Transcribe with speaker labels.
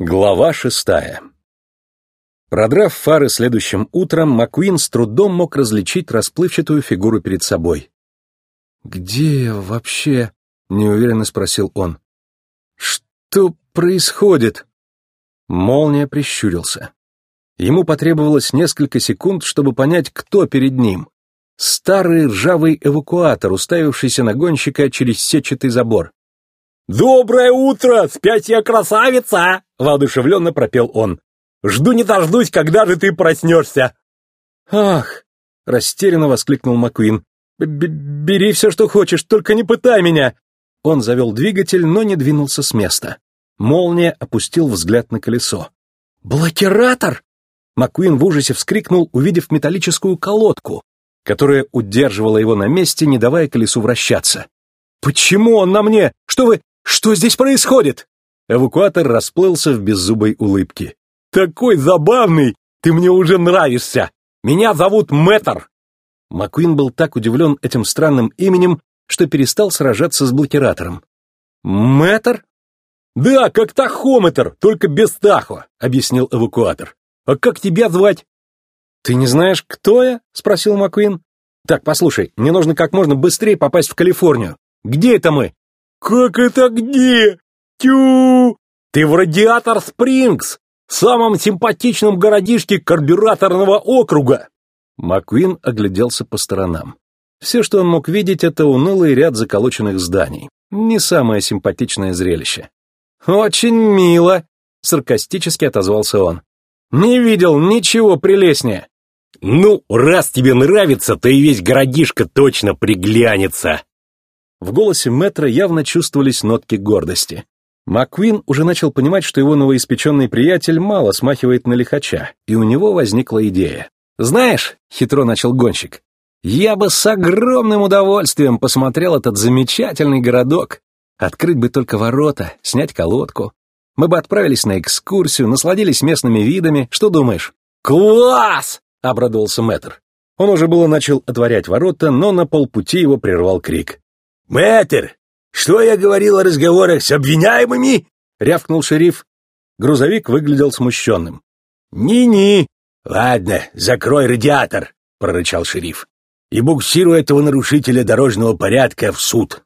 Speaker 1: Глава шестая Продрав фары следующим утром, Маккуин с трудом мог различить расплывчатую фигуру перед собой. «Где вообще?» — неуверенно спросил он. «Что происходит?» Молния прищурился. Ему потребовалось несколько секунд, чтобы понять, кто перед ним. Старый ржавый эвакуатор, уставившийся на гонщика через сетчатый забор.
Speaker 2: «Доброе утро, спящая красавица!» — воодушевленно пропел он. «Жду не дождусь, когда же ты проснешься!»
Speaker 1: «Ах!» — растерянно воскликнул Маккуин. «Бери все, что хочешь, только не пытай меня!» Он завел двигатель, но не двинулся с места. Молния опустил взгляд на колесо. «Блокиратор!» Маккуин в ужасе вскрикнул, увидев металлическую колодку, которая удерживала его на месте, не давая колесу вращаться. «Почему он на мне? Что вы... Что здесь происходит?» Эвакуатор расплылся в беззубой улыбке.
Speaker 2: «Такой забавный! Ты мне уже нравишься! Меня зовут Мэтр!»
Speaker 1: Маккуин был так удивлен этим странным именем, что перестал сражаться с блокиратором. «Мэтр?»
Speaker 2: «Да, как тахометр, только без тахо», — объяснил эвакуатор. «А как тебя звать?»
Speaker 1: «Ты не знаешь, кто я?» — спросил Маккуин. «Так, послушай, мне нужно как можно быстрее попасть в Калифорнию. Где это мы?»
Speaker 2: «Как это где? Тю! Ты в Радиатор Спрингс, самом симпатичном городишке карбюраторного округа!»
Speaker 1: Маккуин огляделся по сторонам. Все, что он мог видеть, это унылый ряд заколоченных зданий. Не самое симпатичное зрелище. «Очень мило!» — саркастически отозвался он. «Не видел ничего прелестнее!»
Speaker 2: «Ну, раз тебе нравится, то и весь городишко точно приглянется!»
Speaker 1: В голосе Мэтра явно чувствовались нотки гордости. Маккуин уже начал понимать, что его новоиспеченный приятель мало смахивает на лихача, и у него возникла идея. «Знаешь», — хитро начал гонщик, — «я бы с огромным удовольствием посмотрел этот замечательный городок. Открыть бы только ворота, снять колодку. Мы бы отправились на экскурсию, насладились местными видами. Что думаешь?»
Speaker 2: «Класс!»
Speaker 1: — обрадовался Мэтр. Он уже было начал отворять ворота, но на полпути его прервал крик.
Speaker 2: «Мэтр, что я говорил о разговорах с обвиняемыми?» — рявкнул шериф.
Speaker 1: Грузовик выглядел смущенным.
Speaker 2: «Ни-ни!» «Ладно, закрой радиатор», — прорычал шериф. «И буксируй этого нарушителя дорожного порядка в суд».